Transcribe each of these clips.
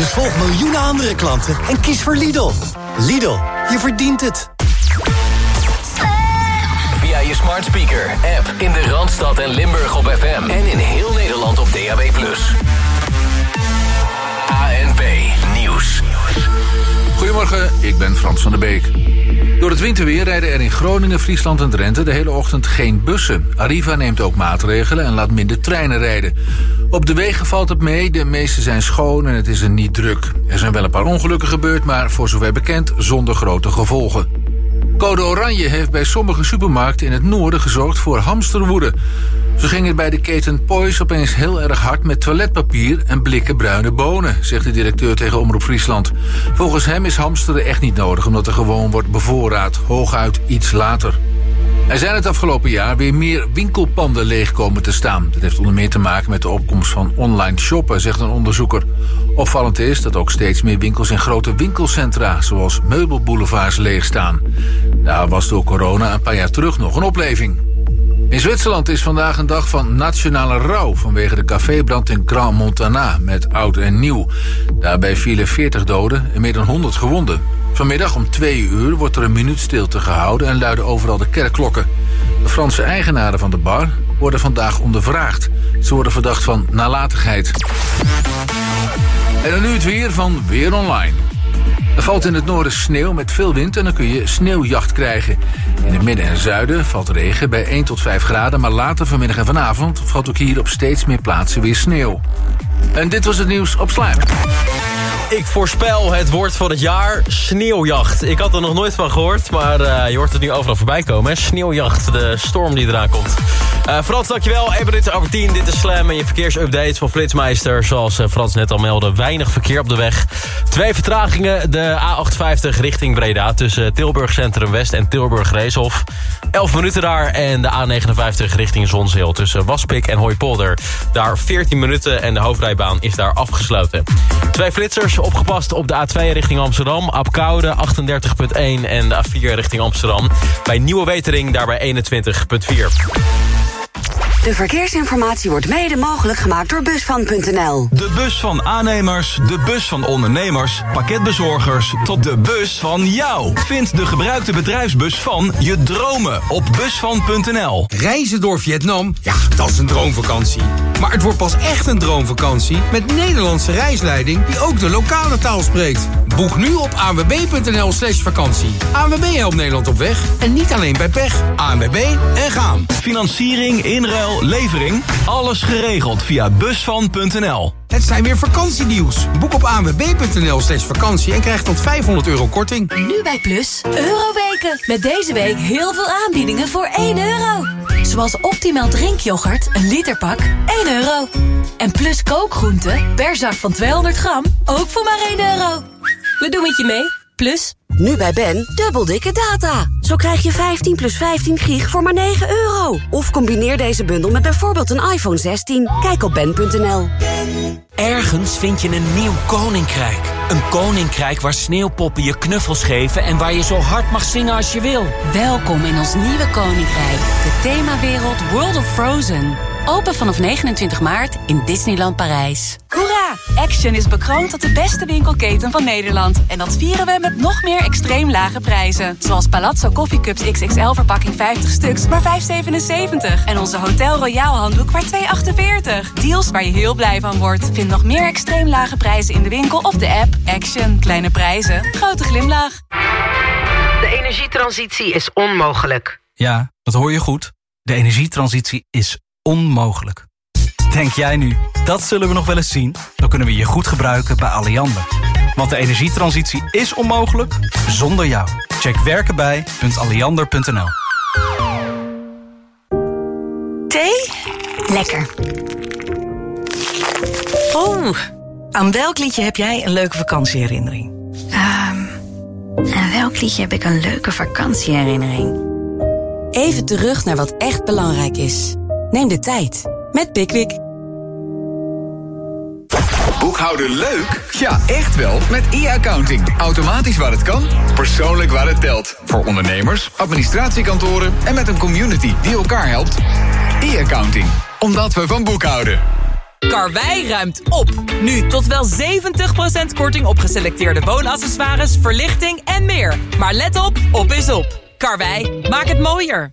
Dus volg miljoenen andere klanten en kies voor Lidl. Lidl, je verdient het. Via je smart speaker, app in de Randstad en Limburg op FM. En in heel Nederland op DAB+. ANP Nieuws. Goedemorgen, ik ben Frans van der Beek. Door het winterweer rijden er in Groningen, Friesland en Drenthe de hele ochtend geen bussen. Arriva neemt ook maatregelen en laat minder treinen rijden. Op de wegen valt het mee, de meeste zijn schoon en het is er niet druk. Er zijn wel een paar ongelukken gebeurd, maar voor zover bekend zonder grote gevolgen. Code Oranje heeft bij sommige supermarkten in het noorden gezorgd voor hamsterwoede. Ze gingen bij de keten Poys opeens heel erg hard met toiletpapier en blikken bruine bonen, zegt de directeur tegen Omroep Friesland. Volgens hem is hamsteren echt niet nodig, omdat er gewoon wordt bevoorraad, hooguit iets later. Er zijn het afgelopen jaar weer meer winkelpanden leeg komen te staan. Dat heeft onder meer te maken met de opkomst van online shoppen, zegt een onderzoeker. Opvallend is dat ook steeds meer winkels in grote winkelcentra, zoals meubelboulevards, leeg staan. Daar was door corona een paar jaar terug nog een opleving. In Zwitserland is vandaag een dag van nationale rouw... vanwege de cafébrand in Grand Montana met oud en nieuw. Daarbij vielen 40 doden en meer dan 100 gewonden. Vanmiddag om twee uur wordt er een minuut stilte gehouden... en luiden overal de kerkklokken. De Franse eigenaren van de bar worden vandaag ondervraagd. Ze worden verdacht van nalatigheid. En dan nu het weer van Weer Online. Er valt in het noorden sneeuw met veel wind en dan kun je sneeuwjacht krijgen. In het midden en zuiden valt regen bij 1 tot 5 graden... maar later vanmiddag en vanavond valt ook hier op steeds meer plaatsen weer sneeuw. En dit was het nieuws op Slijm. Ik voorspel het woord van het jaar, sneeuwjacht. Ik had er nog nooit van gehoord, maar uh, je hoort het nu overal voorbij komen. Sneeuwjacht, de storm die eraan komt. Uh, Frans, dankjewel. 1 minuut over 10. Dit is Slam en je verkeersupdate van Flitsmeister. Zoals uh, Frans net al meldde, weinig verkeer op de weg. Twee vertragingen. De A58 richting Breda tussen Tilburg Centrum West en Tilburg Reeshof. 11 minuten daar. En de A59 richting Zonsheel tussen Waspik en Hooipolder. Daar 14 minuten en de hoofdrijbaan is daar afgesloten. Twee flitsers opgepast op de A2 richting Amsterdam. Apkoude 38.1 en de A4 richting Amsterdam. Bij Nieuwe Wetering daarbij 21.4. De verkeersinformatie wordt mede mogelijk gemaakt door Busvan.nl. De bus van aannemers, de bus van ondernemers, pakketbezorgers... tot de bus van jou. Vind de gebruikte bedrijfsbus van je dromen op Busvan.nl. Reizen door Vietnam? Ja, dat is een droomvakantie. Maar het wordt pas echt een droomvakantie... met Nederlandse reisleiding die ook de lokale taal spreekt. Boek nu op anwb.nl slash vakantie. ANWB helpt Nederland op weg en niet alleen bij pech. ANWB en gaan. Financiering, inruil, levering. Alles geregeld via busvan.nl. Het zijn weer vakantienieuws. Boek op anwb.nl slash vakantie en krijg tot 500 euro korting. Nu bij Plus, Euroweken. Met deze week heel veel aanbiedingen voor 1 euro. Zoals optimaal drinkyoghurt, een literpak, 1 euro. En Plus kookgroenten, per zak van 200 gram, ook voor maar 1 euro. We doen het je mee, Plus... Nu bij Ben, dubbel dikke data. Zo krijg je 15 plus 15 gig voor maar 9 euro. Of combineer deze bundel met bijvoorbeeld een iPhone 16. Kijk op ben.nl. Ergens vind je een nieuw koninkrijk. Een koninkrijk waar sneeuwpoppen je knuffels geven... en waar je zo hard mag zingen als je wil. Welkom in ons nieuwe koninkrijk. De themawereld World of Frozen. Open vanaf 29 maart in Disneyland Parijs. Hoera! Action is bekroond tot de beste winkelketen van Nederland. En dat vieren we met nog meer extreem lage prijzen. Zoals Palazzo Coffee Cups XXL verpakking 50 stuks, maar 5,77. En onze Hotel Royal handdoek maar 2,48. Deals waar je heel blij van wordt. Vind nog meer extreem lage prijzen in de winkel of de app. Action. Kleine prijzen. Grote glimlach. De energietransitie is onmogelijk. Ja, dat hoor je goed. De energietransitie is onmogelijk. Denk jij nu, dat zullen we nog wel eens zien? Dan kunnen we je goed gebruiken bij Alliander. Want de energietransitie is onmogelijk zonder jou. Check werkenbij.alliander.nl Thee? Lekker. Oh, aan welk liedje heb jij een leuke vakantieherinnering? Um, aan welk liedje heb ik een leuke vakantieherinnering? Even terug naar wat echt belangrijk is. Neem de tijd met Pickwick. Boekhouden leuk? Ja, echt wel. Met e-accounting. Automatisch waar het kan, persoonlijk waar het telt. Voor ondernemers, administratiekantoren en met een community die elkaar helpt. E-accounting. Omdat we van boekhouden. Karwei ruimt op. Nu tot wel 70% korting op geselecteerde woonaccessoires, verlichting en meer. Maar let op, op is op. Karwei, maak het mooier.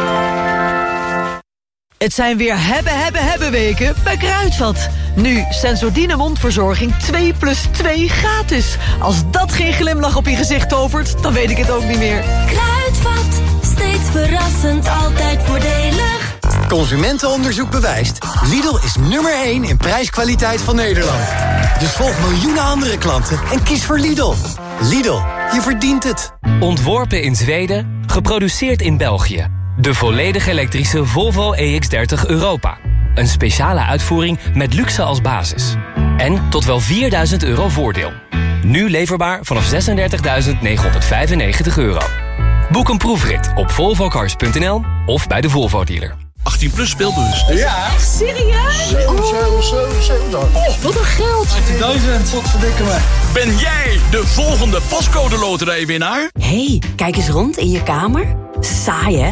Het zijn weer hebben, hebben, hebben weken bij Kruidvat. Nu Sensodyne mondverzorging 2 plus 2 gratis. Als dat geen glimlach op je gezicht tovert, dan weet ik het ook niet meer. Kruidvat, steeds verrassend, altijd voordelig. Consumentenonderzoek bewijst. Lidl is nummer 1 in prijskwaliteit van Nederland. Dus volg miljoenen andere klanten en kies voor Lidl. Lidl, je verdient het. Ontworpen in Zweden, geproduceerd in België. De volledig elektrische Volvo EX30 Europa. Een speciale uitvoering met luxe als basis. En tot wel 4000 euro voordeel. Nu leverbaar vanaf 36.995 euro. Boek een proefrit op volvocars.nl of bij de Volvo dealer. 18 plus speelbus. Ja. Echt serieus? 7, 7, 7, 7. Oh, wat een geld. 18.000. Wat verdikken me. Ben jij de volgende pascode loterijwinnaar? hey, kijk eens rond in je kamer. Saai, hè?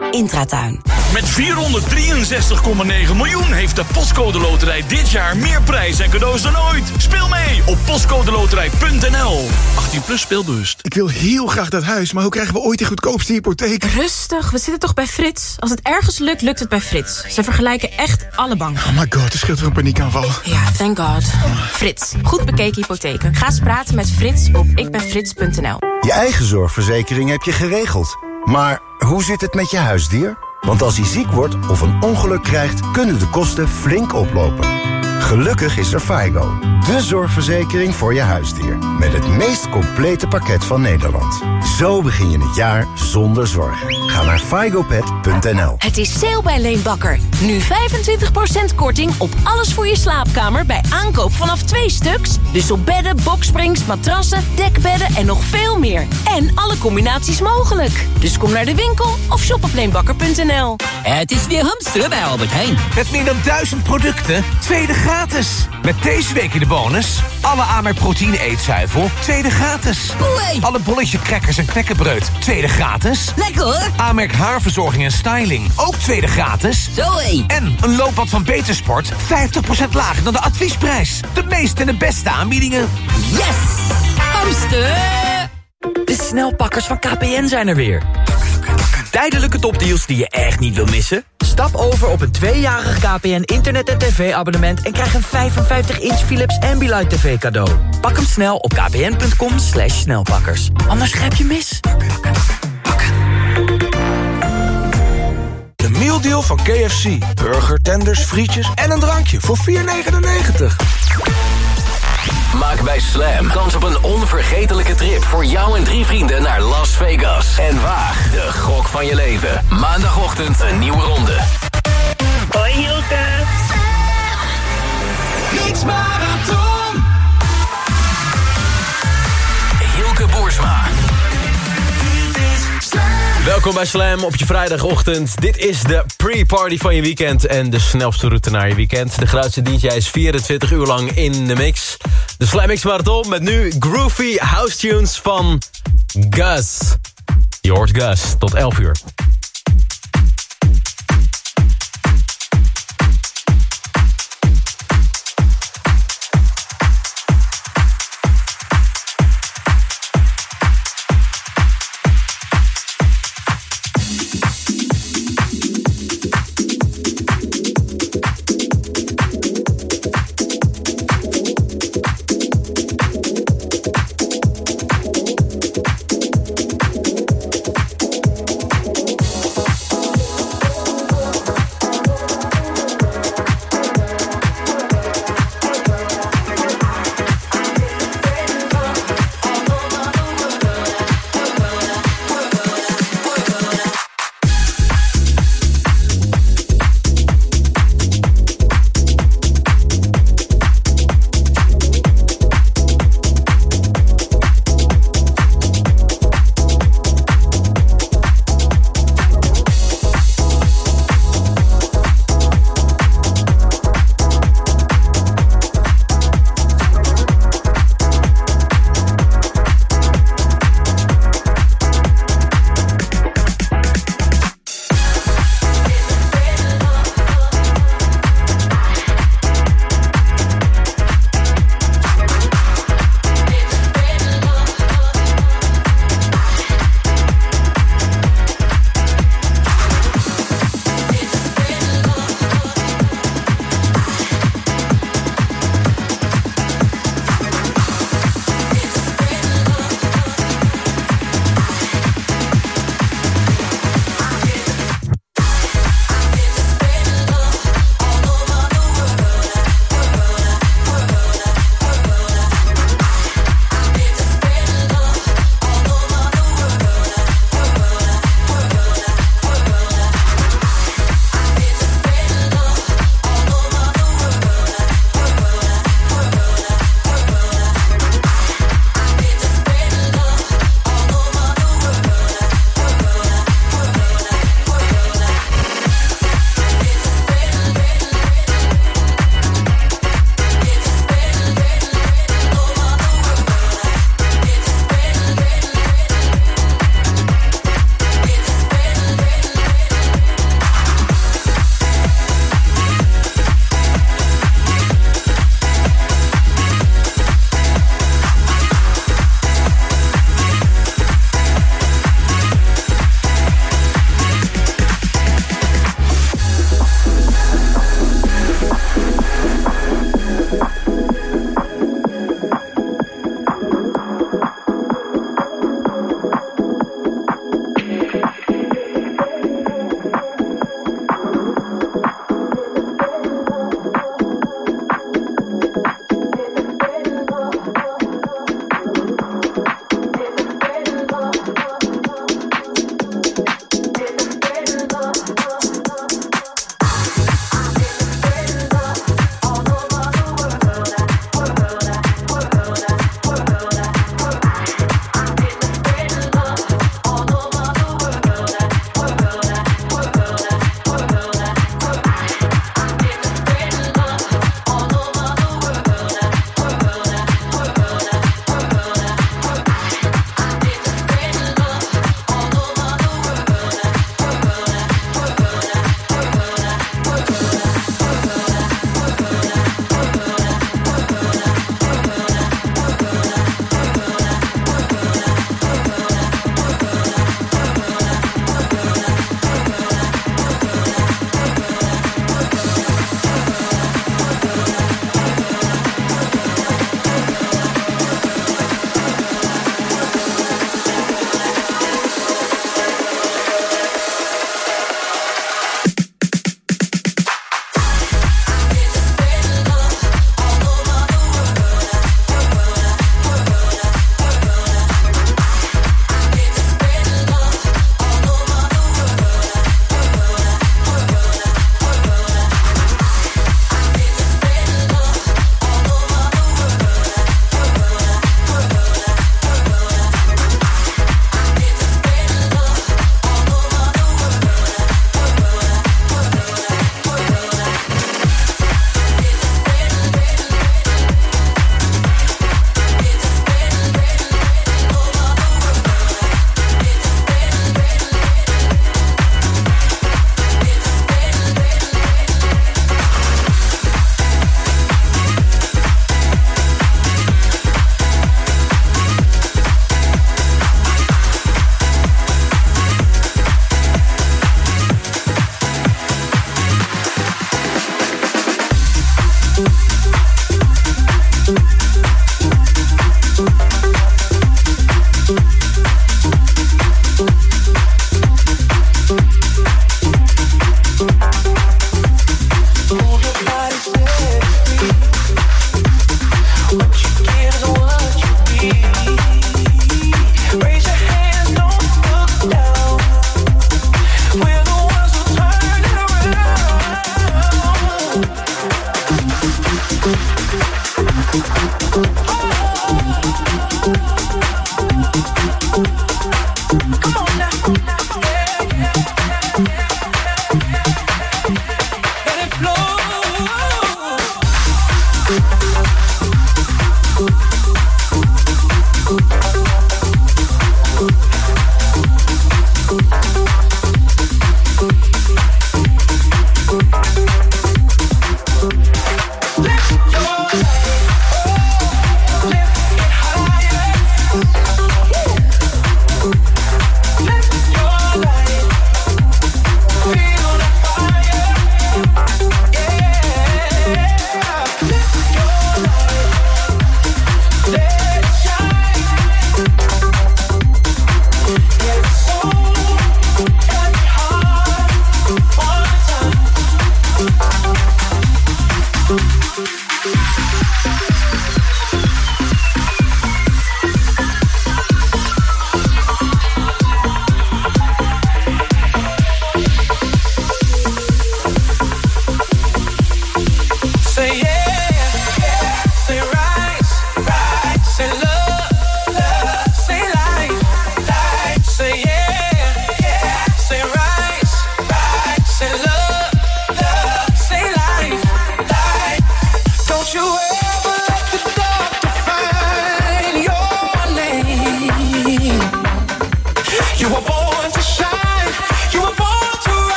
Intratuin. Met 463,9 miljoen heeft de Postcode Loterij dit jaar meer prijs en cadeaus dan ooit. Speel mee op postcodeloterij.nl. 18 plus speelbewust. Ik wil heel graag dat huis, maar hoe krijgen we ooit de goedkoopste hypotheek? Rustig, we zitten toch bij Frits? Als het ergens lukt, lukt het bij Frits. Ze vergelijken echt alle banken. Oh my god, er scheelt weer een paniekaanval. Ja, thank god. Frits, goed bekeken hypotheken. Ga eens praten met Frits op ikbenfrits.nl. Je eigen zorgverzekering heb je geregeld. Maar hoe zit het met je huisdier? Want als hij ziek wordt of een ongeluk krijgt, kunnen de kosten flink oplopen. Gelukkig is er FIGO, de zorgverzekering voor je huisdier. Met het meest complete pakket van Nederland. Zo begin je het jaar zonder zorgen. Ga naar figopet.nl Het is sale bij Leenbakker. Nu 25% korting op alles voor je slaapkamer bij aankoop vanaf twee stuks. Dus op bedden, boksprings, matrassen, dekbedden en nog veel meer. En alle combinaties mogelijk. Dus kom naar de winkel of shop op leenbakker.nl. Het is weer hamsteren bij Albert Heijn. Met meer dan duizend producten, tweede gratis. Met deze week in de bonus... alle Amerk proteïne eetzuivel, tweede gratis. Alle bolletje crackers en knekkenbreud, tweede gratis. Lekker hoor. Amerk haarverzorging en styling, ook tweede gratis. Zoé. En een loopbad van Betersport, 50% lager dan de adviesprijs. De meeste en de beste aanbiedingen. Yes! Hamster! De snelpakkers van KPN zijn er weer. Tijdelijke topdeals die je echt niet wil missen? Stap over op een tweejarig KPN internet- en tv-abonnement... en krijg een 55-inch Philips Ambilight TV cadeau. Pak hem snel op kpn.com snelpakkers. Anders grijp je mis. De mealdeal van KFC. Burger, tenders, frietjes en een drankje voor 4,99. Maak bij Slam kans op een onvergetelijke trip voor jou en drie vrienden naar Las Vegas. En waag de gok van je leven. Maandagochtend een nieuwe ronde. Hoi Hilke. Niks Marathon. Hilke Boersma. Welkom bij Slam op je vrijdagochtend. Dit is de pre-party van je weekend en de snelste route naar je weekend. De grootste DJ's 24 uur lang in de mix. De Slam Mix Marathon met nu groovy house tunes van Gus. Je hoort Gus tot 11 uur.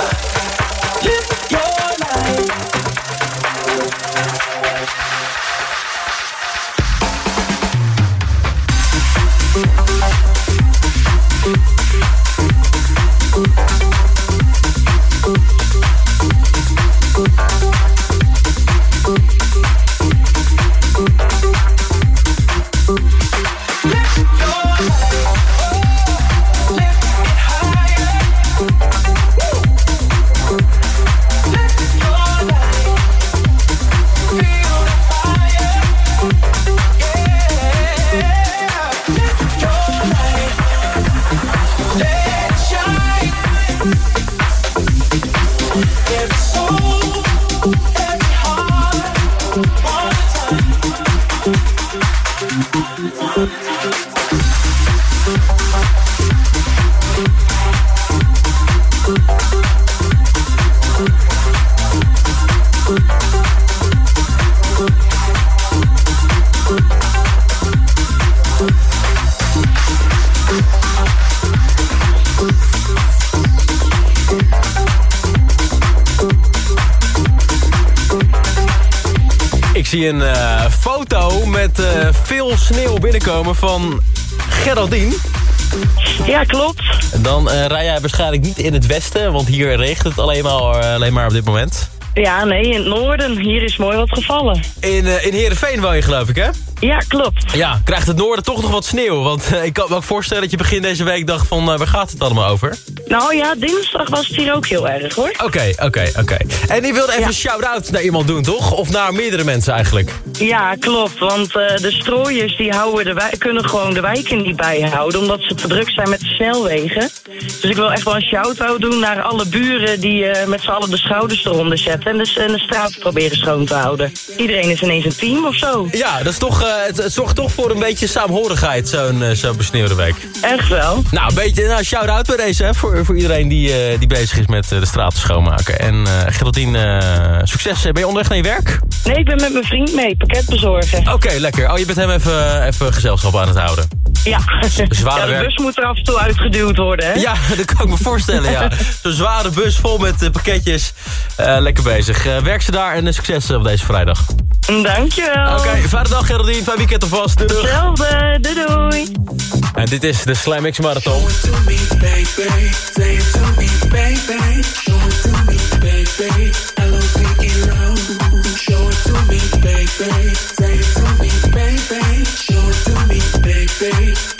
Live Geraldine. Ja, klopt. Dan eh, rij jij waarschijnlijk niet in het westen, want hier regent het alleen maar, eh, alleen maar op dit moment. Ja, nee, in het noorden. Hier is mooi wat gevallen. In, eh in Heerenveen woon je geloof ik, hè? Ja, klopt. Ja, krijgt het noorden toch nog wat sneeuw? Want ik kan me ook voorstellen dat je begin deze week dacht van... waar gaat het allemaal over? Nou ja, dinsdag was het hier ook heel erg, hoor. Oké, oké, oké. En die wilde even een shout-out naar iemand doen, toch? Of naar meerdere mensen eigenlijk? Ja, klopt. Want eh, de strooiers die houden de wijk, kunnen gewoon de wijken niet bijhouden... omdat ze te druk zijn met de snelwegen. Dus ik wil echt wel een shout-out doen naar alle buren... die eh, met z'n allen de schouders eronder zetten... en de, en de straat proberen schoon te houden. Iedereen is ineens een team of zo. Ja, dat is toch, eh, het, het zorgt toch voor een beetje saamhorigheid, zo'n zo'n besneeuwde week. Echt wel. Nou, een beetje nou, shout-out bij deze, hè, voor, voor iedereen die, die bezig is met de straten schoonmaken. En Geraldine, succes. Ben je onderweg naar je werk? Nee, ik ben met mijn vriend mee, pakket bezorgen. Oké, lekker. Oh, je bent hem even, even gezelschap aan het houden. Ja. Zware de bus moet er af en toe uitgeduwd worden, hè? Ja, dat kan ik me voorstellen, ja. Zo'n zware bus vol met eh, pakketjes. Eh, lekker bezig. Eh, werk ze daar en succes op deze vrijdag. Dankjewel. Oké, okay, fijne dag Geraldine. Fijn weekend alvast. Doei doei. Hetzelfde. Doei doei. En dit is de Slam X Marathon. me, baby. Say to me, baby. Show it to me, baby.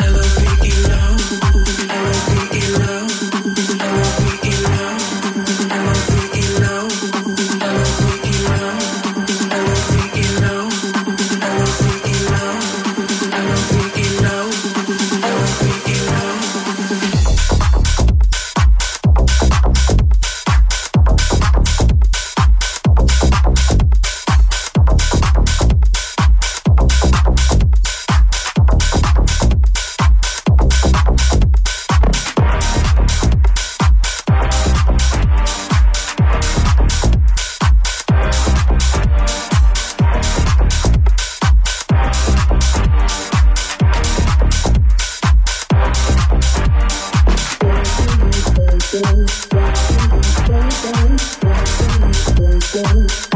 something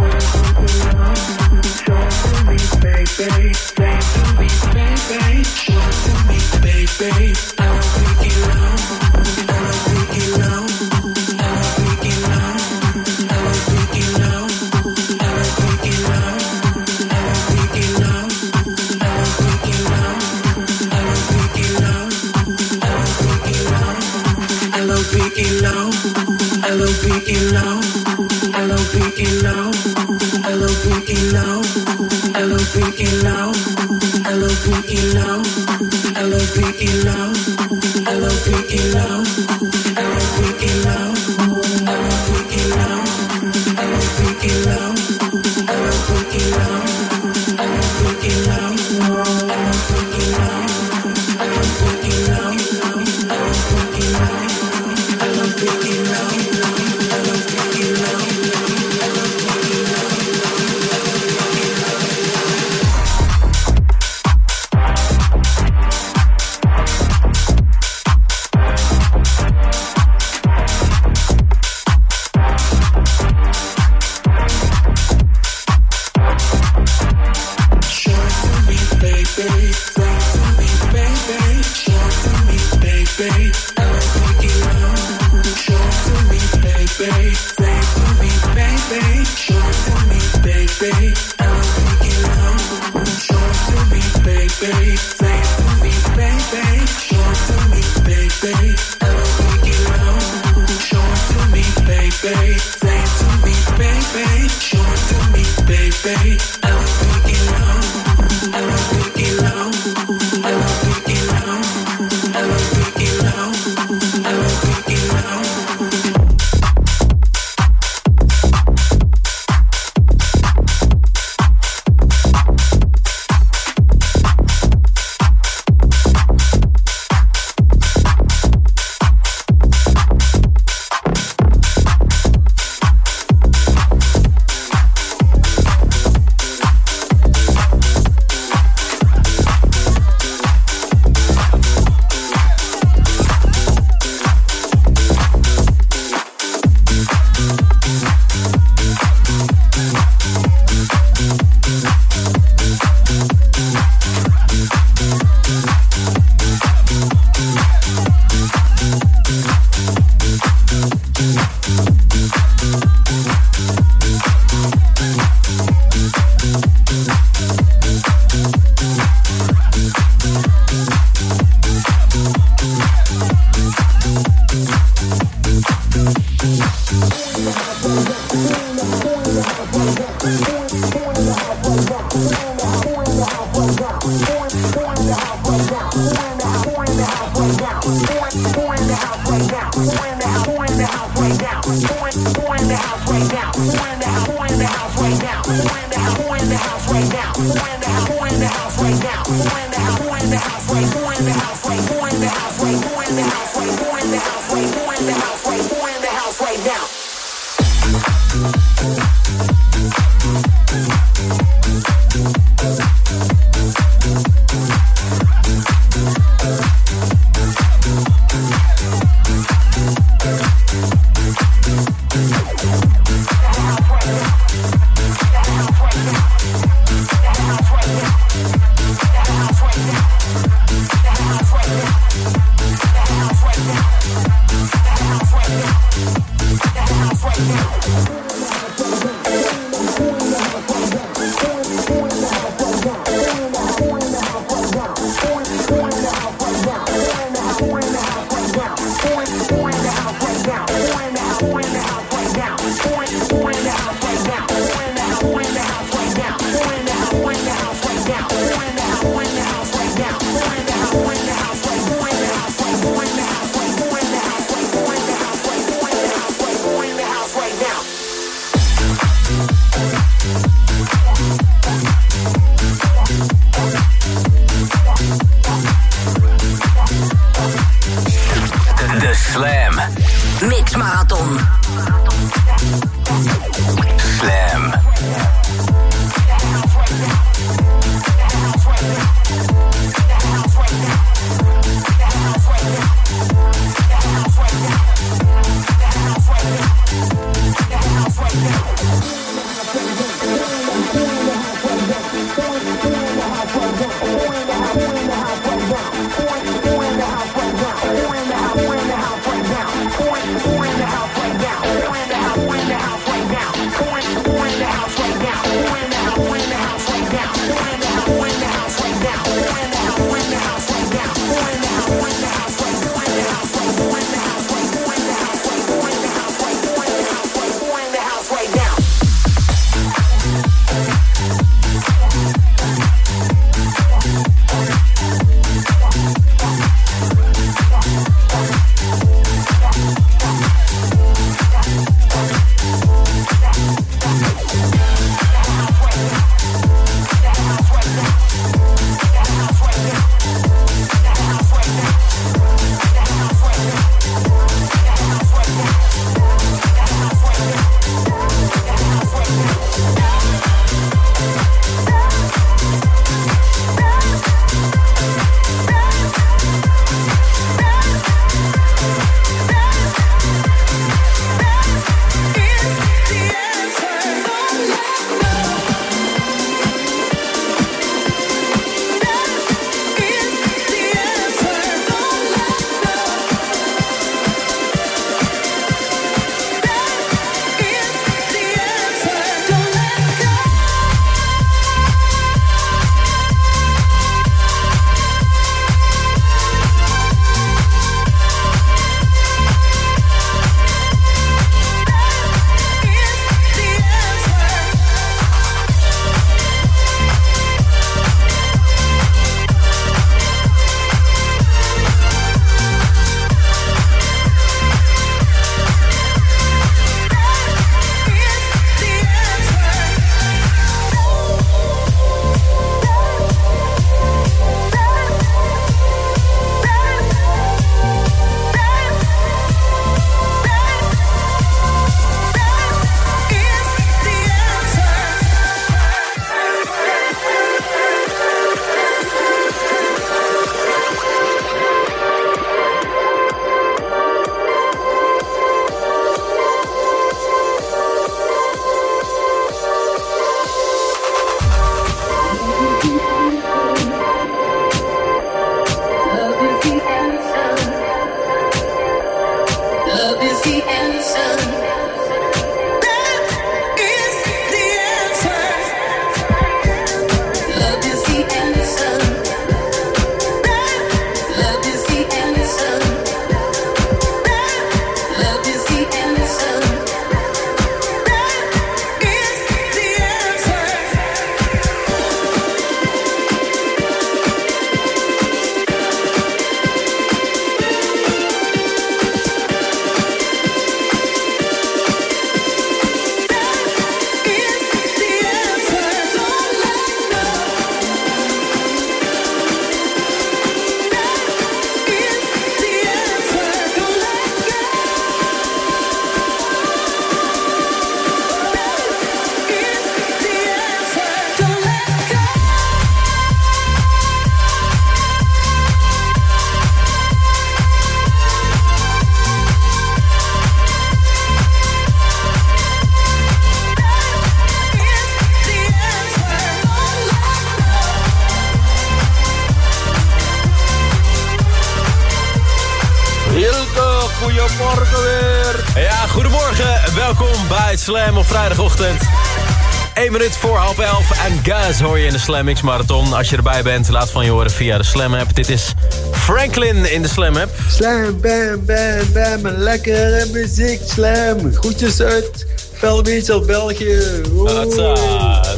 Slam X Marathon. Als je erbij bent, laat van je horen via de Slam app. Dit is Franklin in de Slam app. Slam, bam, bam, bam. Lekkere muziek, slam. Groetjes uit Velbeach uit België.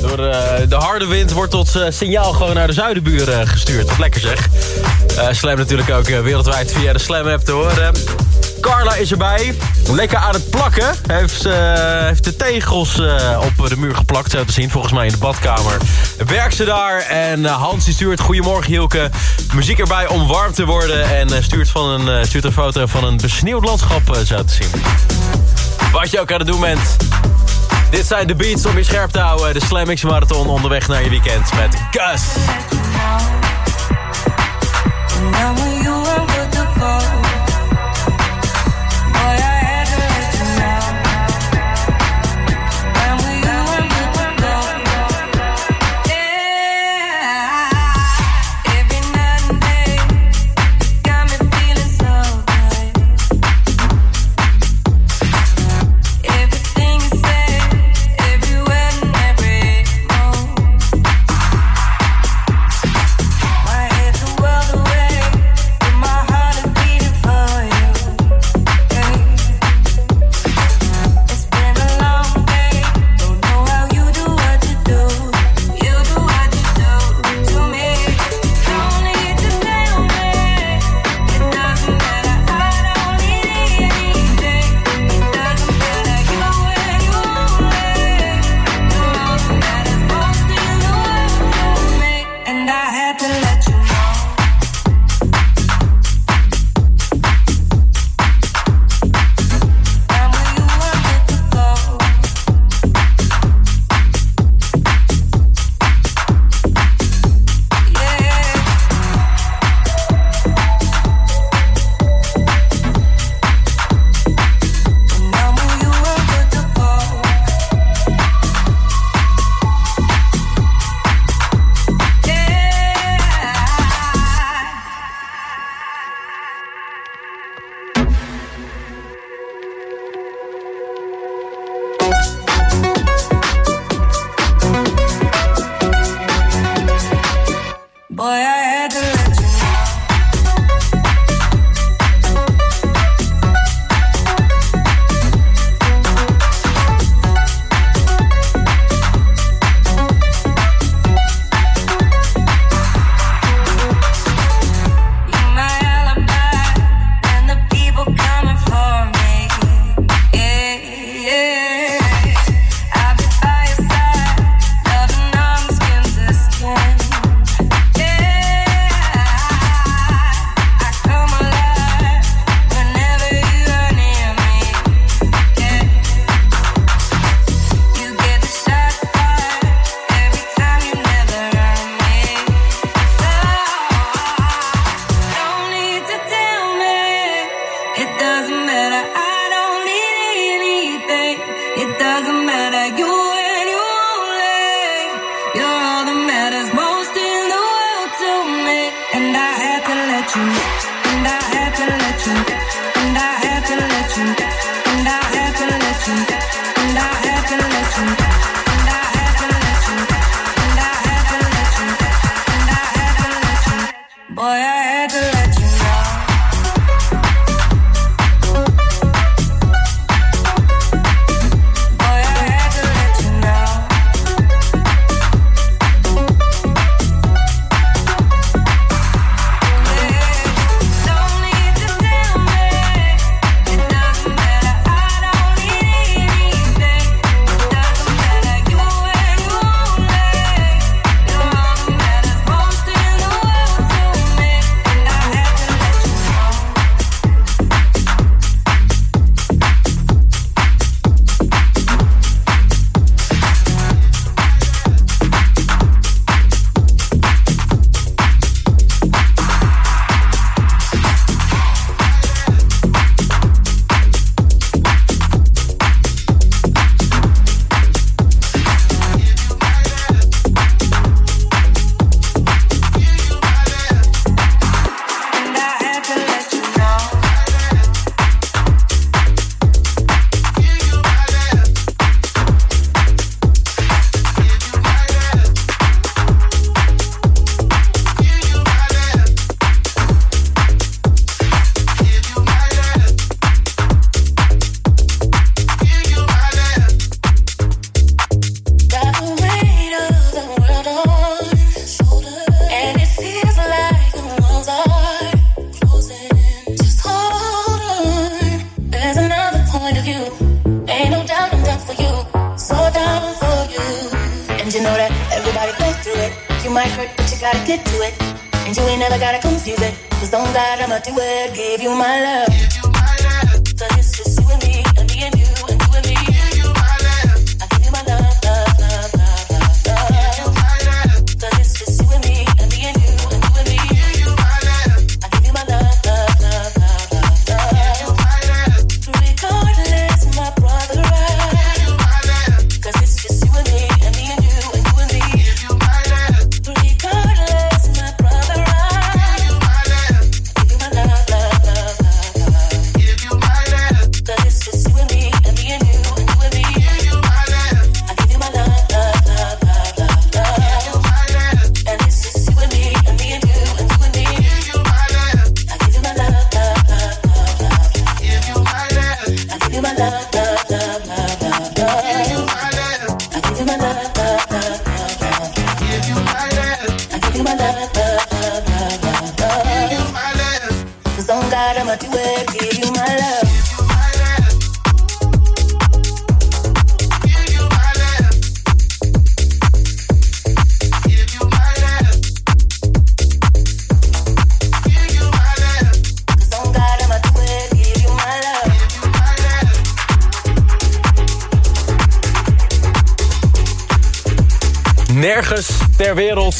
Door eh, de harde wind wordt tot eh, signaal gewoon naar de zuidenburen gestuurd. Wat lekker zeg. Eh, Slam natuurlijk ook eh, wereldwijd via de Slam app te horen. Carla is erbij. Lekker aan het plakken. Heeft, eh, heeft de tegels eh, op de muur geplakt, zo te zien. Volgens mij in de badkamer. Werkt ze daar. En eh, Hans die stuurt, goedemorgen Hielke. Muziek erbij om warm te worden. En stuurt, van een, stuurt een foto van een besneeuwd landschap, zo te zien. Wat je ook aan het doen bent. Dit zijn de beats om je scherp te houden. De Slam X Marathon onderweg naar je weekend met Gus.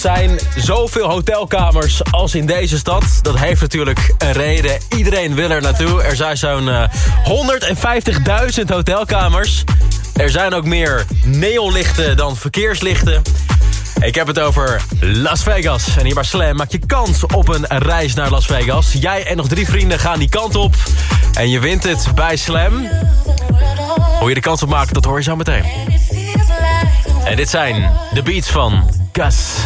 zijn zoveel hotelkamers als in deze stad. Dat heeft natuurlijk een reden. Iedereen wil er naartoe. Er zijn zo'n eh, 150.000 hotelkamers. Er zijn ook meer neonlichten dan verkeerslichten. Ik heb het over Las Vegas. En hier bij Slam maak je kans op een reis naar Las Vegas. Jij en nog drie vrienden gaan die kant op. En je wint het bij Slam. Hoe je de kans op maakt, dat hoor je zo meteen. En dit zijn de beats van Gus.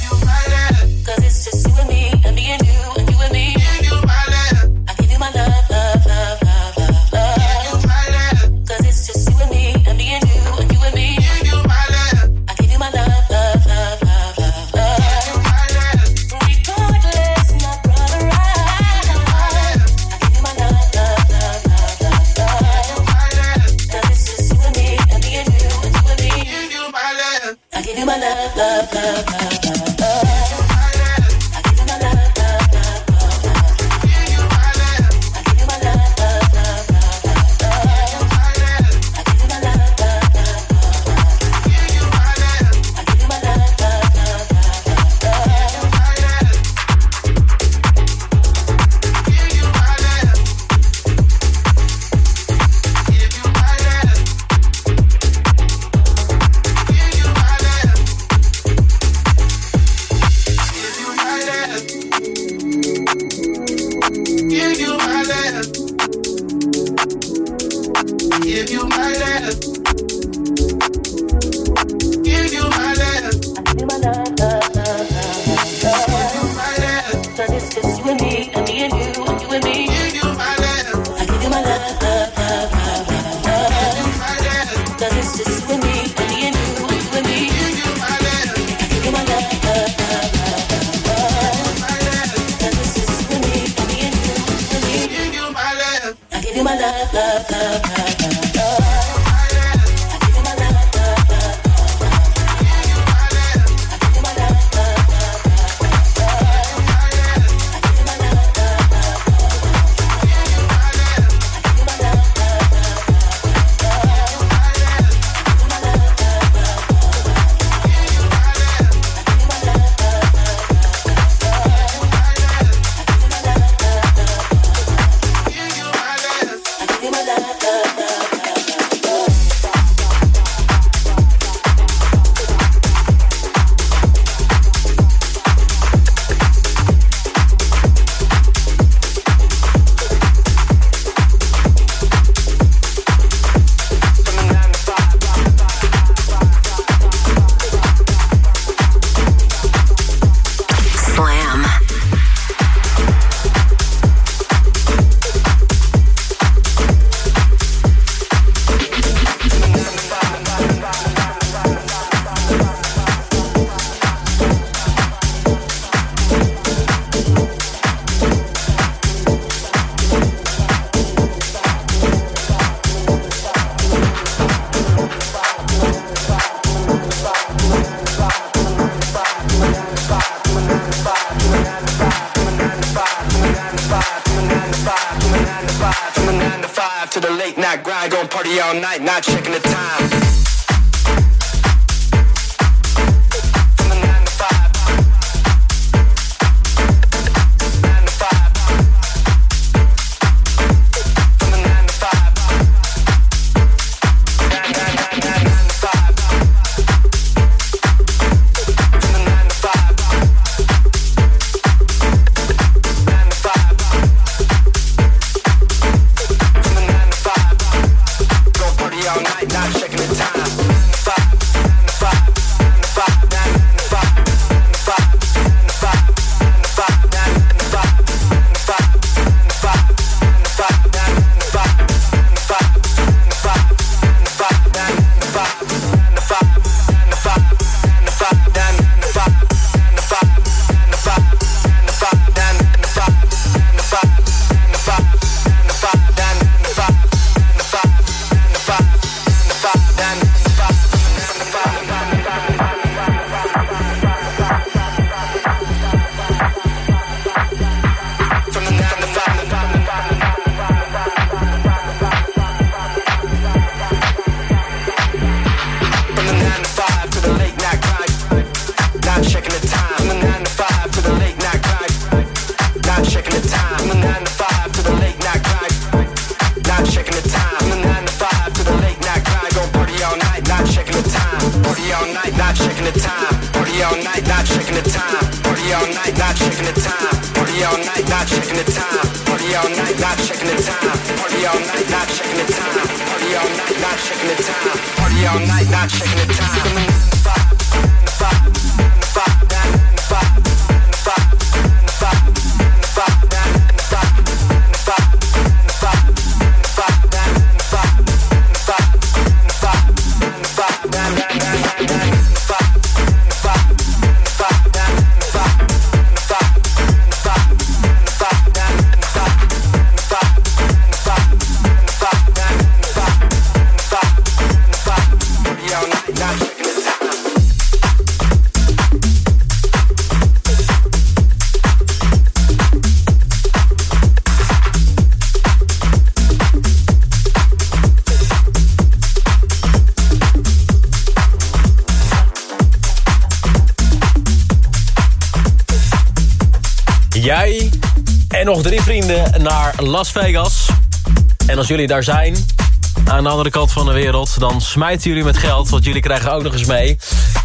Jij en nog drie vrienden naar Las Vegas. En als jullie daar zijn, aan de andere kant van de wereld... dan smijten jullie met geld, want jullie krijgen ook nog eens mee...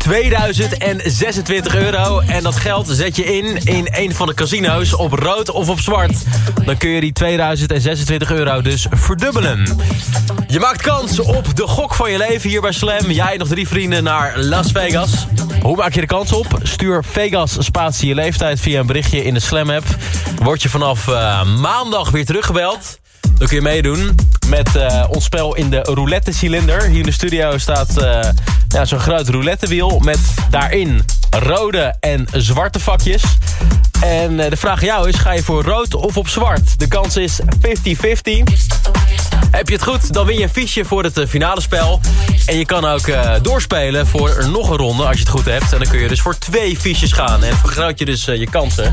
2026 euro. En dat geld zet je in in een van de casino's op rood of op zwart. Dan kun je die 2026 euro dus verdubbelen. Je maakt kans op de gok van je leven hier bij Slam. Jij en nog drie vrienden naar Las Vegas. Hoe maak je de kans op? Stuur Vegas spatie je leeftijd via een berichtje in de Slam app. Word je vanaf eh, maandag weer teruggebeld. Dan kun je meedoen met eh, ons spel in de roulette cilinder. Hier in de studio staat eh, ja, zo'n groot roulettewiel met daarin rode en zwarte vakjes. En eh, de vraag aan jou is, ga je voor rood of op zwart? De kans is 50-50. Heb je het goed, dan win je een fiche voor het finale spel. En je kan ook doorspelen voor nog een ronde als je het goed hebt. En dan kun je dus voor twee fiches gaan. En vergroot je dus je kansen.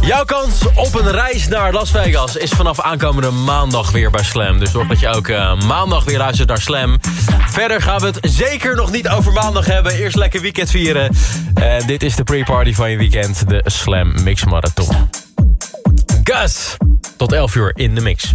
Jouw kans op een reis naar Las Vegas is vanaf aankomende maandag weer bij Slam. Dus zorg dat je ook eh, maandag weer luistert naar Slam. Verder gaan we het zeker nog niet over maandag hebben. Eerst lekker weekend vieren. En dit is de pre-party van je weekend. De Slam Mix Marathon. Gus, tot 11 uur in de mix.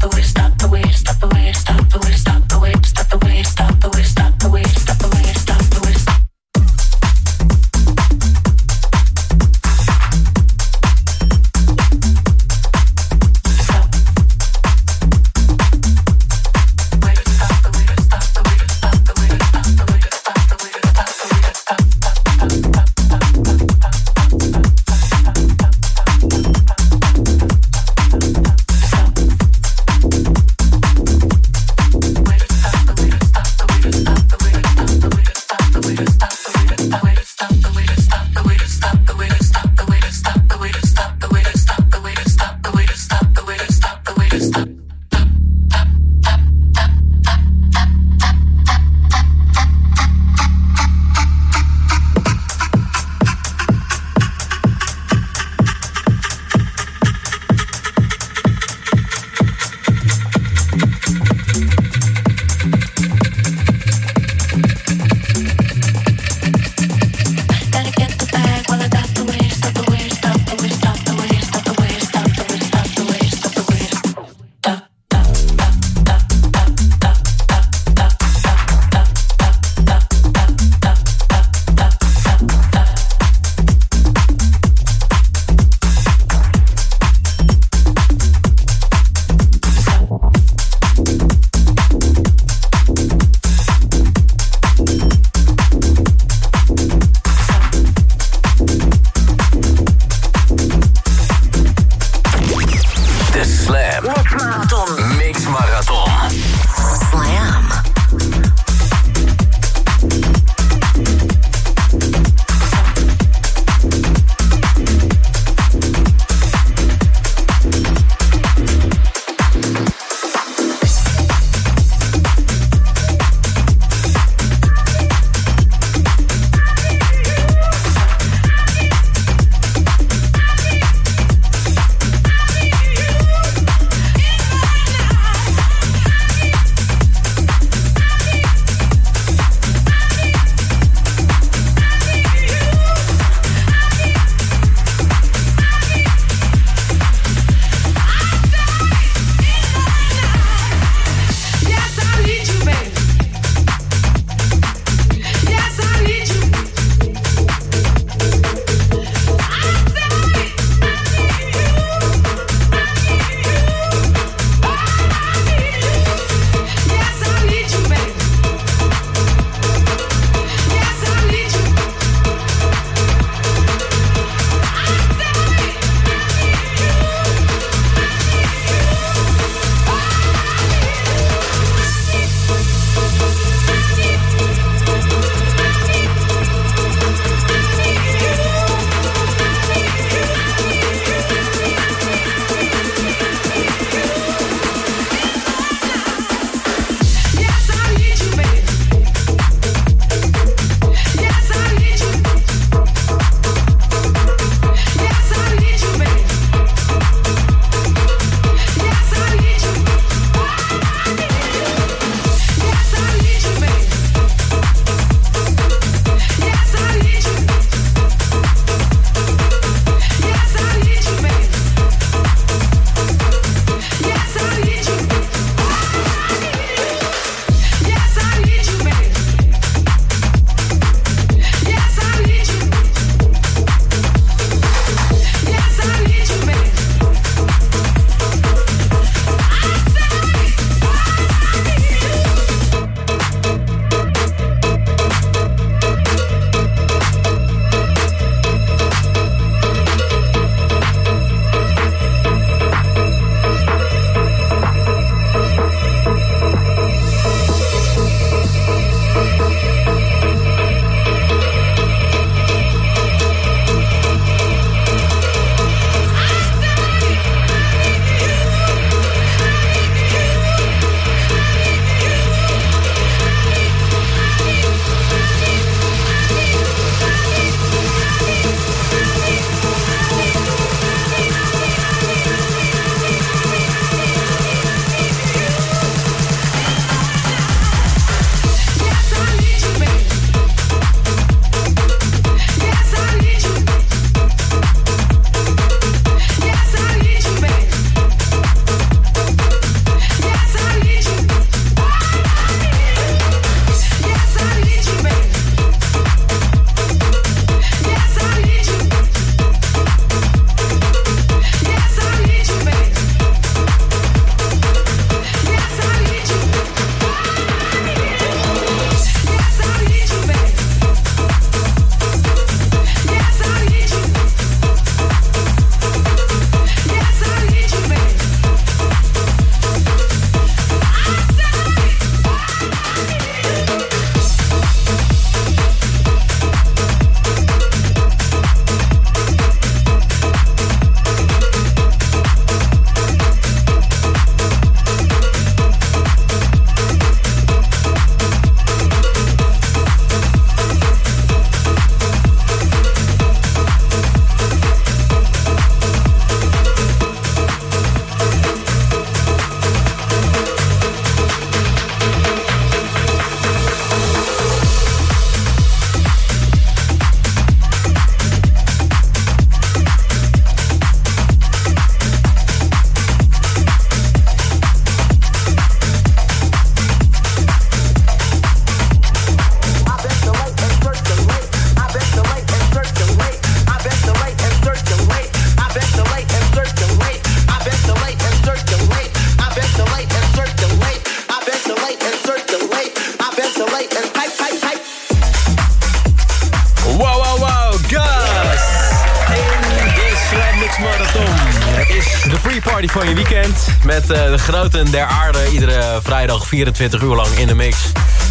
der aarde. Iedere vrijdag 24 uur lang in de mix.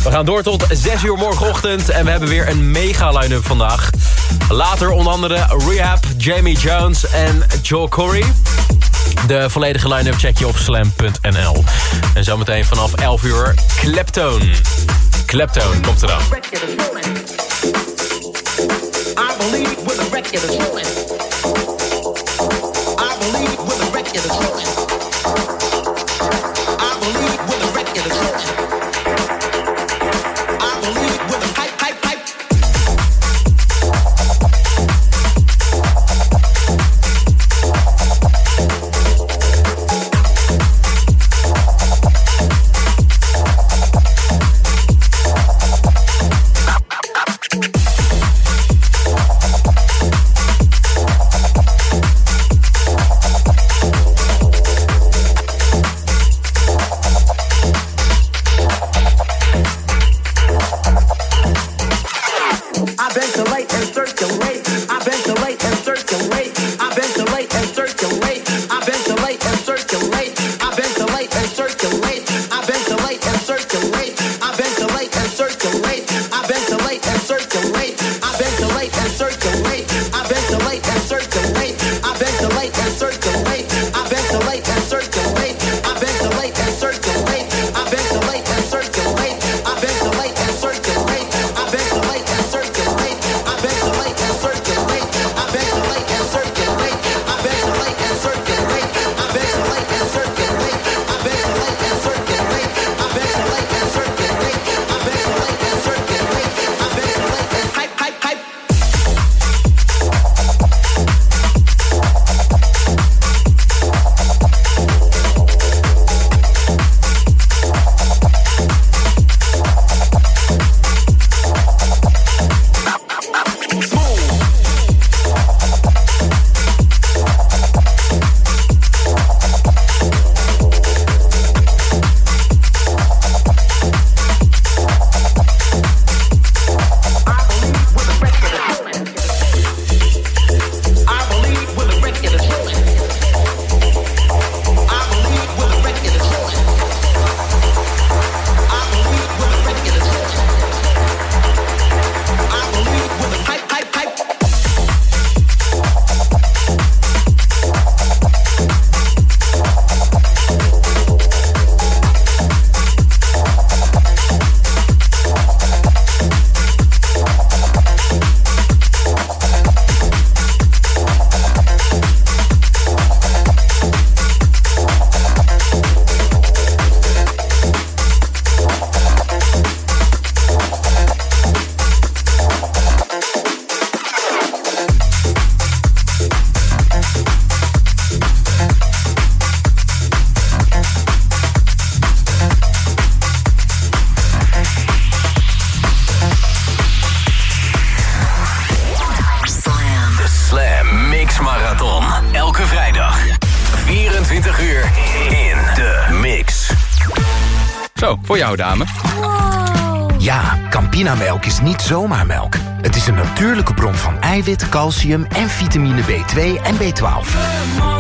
We gaan door tot 6 uur morgenochtend. En we hebben weer een mega line-up vandaag. Later onder andere Rehab, Jamie Jones en Joel Corey. De volledige line-up check je op slam.nl. En zometeen vanaf 11 uur Kleptoon. Kleptoon komt eraan. I believe the record is rolling. I believe the record is niet zomaar melk. Het is een natuurlijke bron van eiwit, calcium en vitamine B2 en B12.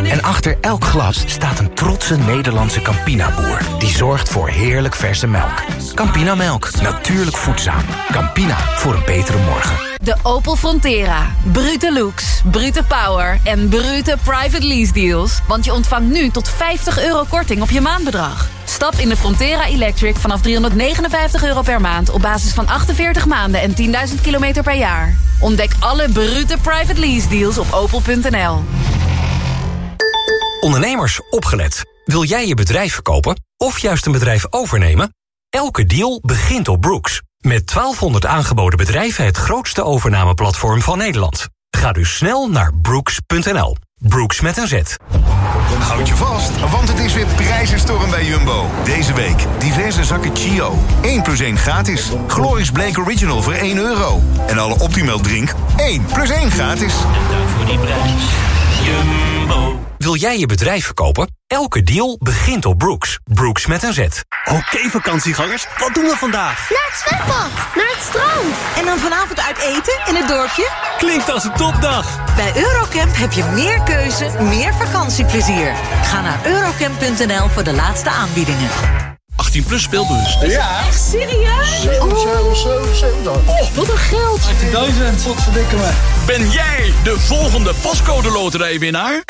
En achter elk glas staat een trotse Nederlandse Campina-boer... die zorgt voor heerlijk verse melk. Campinamelk, natuurlijk voedzaam. Campina, voor een betere morgen. De Opel Frontera. Brute looks, brute power en brute private lease deals. Want je ontvangt nu tot 50 euro korting op je maandbedrag. Stap in de Frontera Electric vanaf 359 euro per maand... op basis van 48 maanden en 10.000 kilometer per jaar. Ontdek alle brute private lease deals op opel.nl. Ondernemers, opgelet. Wil jij je bedrijf verkopen of juist een bedrijf overnemen? Elke deal begint op Brooks. Met 1200 aangeboden bedrijven het grootste overnameplatform van Nederland. Ga dus snel naar brooks.nl. Brooks met een Z. Houd je vast, want het is weer prijzenstorm bij Jumbo. Deze week diverse zakken Chio. 1 plus 1 gratis. Glorious Blake Original voor 1 euro. En alle Optimal drink 1 plus 1 gratis. Voor die prijs. Jumbo. Wil jij je bedrijf verkopen Elke deal begint op Brooks. Brooks met een Z. Oké vakantiegangers, wat doen we vandaag? Naar het zwembad, naar het strand. En dan vanavond uit eten in het dorpje? Klinkt als een topdag. Bij Eurocamp heb je meer keuze, meer vakantieplezier. Ga naar eurocamp.nl voor de laatste aanbiedingen. 18 plus speelbus. Ja. Echt serieus? 7, 7, 7, 7. Oh, wat een geld. 18.000. Wat verdikken me. Ben jij de volgende pascode loterijwinnaar?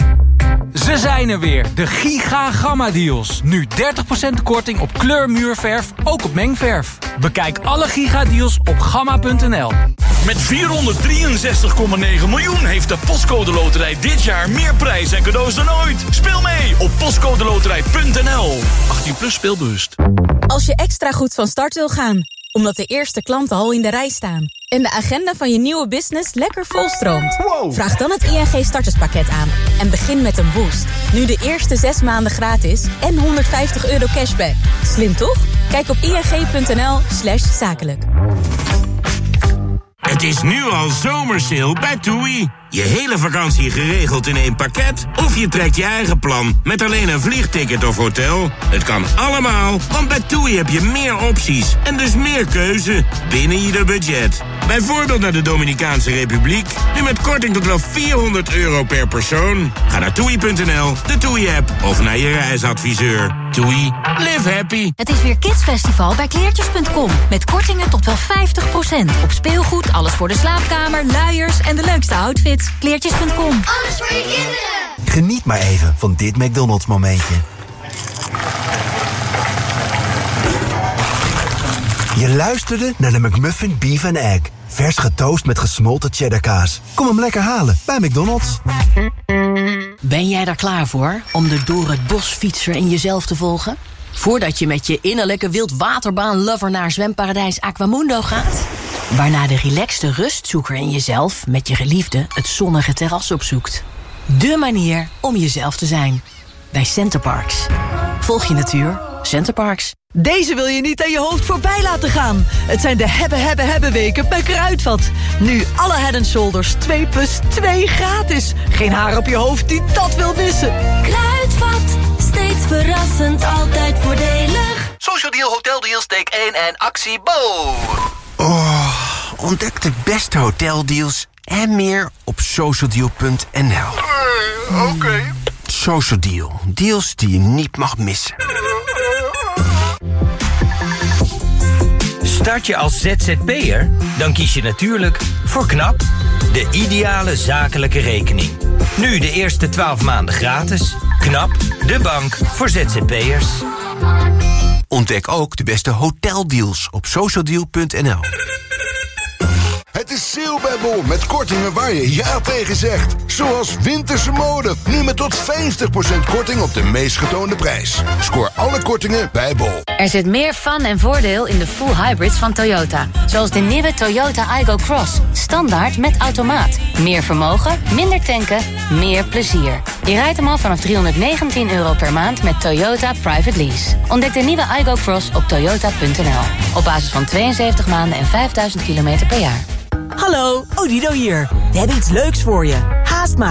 Ze zijn er weer, de Giga Gamma Deals. Nu 30% korting op kleurmuurverf, ook op mengverf. Bekijk alle Giga Deals op gamma.nl. Met 463,9 miljoen heeft de Postcode Loterij dit jaar meer prijs en cadeaus dan ooit. Speel mee op postcodeloterij.nl. 18 plus speelbewust. Als je extra goed van start wil gaan, omdat de eerste klanten al in de rij staan... en de agenda van je nieuwe business lekker volstroomt... vraag dan het ING starterspakket aan en begin met een boost. Nu de eerste zes maanden gratis en 150 euro cashback. Slim toch? Kijk op ing.nl slash zakelijk. Het is nu al zomersale bij TUI. Je hele vakantie geregeld in één pakket? Of je trekt je eigen plan met alleen een vliegticket of hotel? Het kan allemaal, want bij TUI heb je meer opties en dus meer keuze binnen ieder budget. Bijvoorbeeld naar de Dominicaanse Republiek, nu met korting tot wel 400 euro per persoon. Ga naar toei.nl, de TUI-app of naar je reisadviseur. TUI, live happy. Het is weer Kidsfestival bij kleertjes.com. Met kortingen tot wel 50%. Op speelgoed, alles voor de slaapkamer, luiers en de leukste outfits. Kleertjes.com. Alles voor je kinderen. Geniet maar even van dit McDonald's momentje. Je luisterde naar de McMuffin Beef and Egg. Vers getoast met gesmolten cheddarkaas. Kom hem lekker halen bij McDonald's. Ben jij daar klaar voor om de door het bos fietser in jezelf te volgen? Voordat je met je innerlijke wildwaterbaan-lover naar zwemparadijs Aquamundo gaat? Waarna de relaxte rustzoeker in jezelf met je geliefde het zonnige terras opzoekt. De manier om jezelf te zijn. Bij Centerparks. Volg je natuur. Centerparks. Deze wil je niet aan je hoofd voorbij laten gaan. Het zijn de hebben, hebben, hebben weken bij Kruidvat. Nu alle Head Shoulders 2 plus 2 gratis. Geen haar op je hoofd die dat wil missen. Kruidvat, steeds verrassend, altijd voordelig. Social Deal, Hotel Take 1 en actie Bo. Oh, ontdek de beste hoteldeals en meer op socialdeal.nl. Oké. Social Deal. Deals die je niet mag missen. Start je als ZZP'er? Dan kies je natuurlijk voor KNAP, de ideale zakelijke rekening. Nu de eerste 12 maanden gratis. KNAP, de bank voor ZZP'ers. Ontdek ook de beste hoteldeals op socialdeal.nl. Het is sale bij Bol met kortingen waar je ja tegen zegt. Zoals winterse mode. Nu met tot 50% korting op de meest getoonde prijs. Scoor alle kortingen bij Bol. Er zit meer fun en voordeel in de full hybrids van Toyota. Zoals de nieuwe Toyota Igo Cross. Standaard met automaat. Meer vermogen, minder tanken, meer plezier. Je rijdt hem al vanaf 319 euro per maand met Toyota Private Lease. Ontdek de nieuwe Igo Cross op toyota.nl. Op basis van 72 maanden en 5000 kilometer per jaar. Hallo, Odido hier. We hebben iets leuks voor je. Haast maken.